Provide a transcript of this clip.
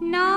No.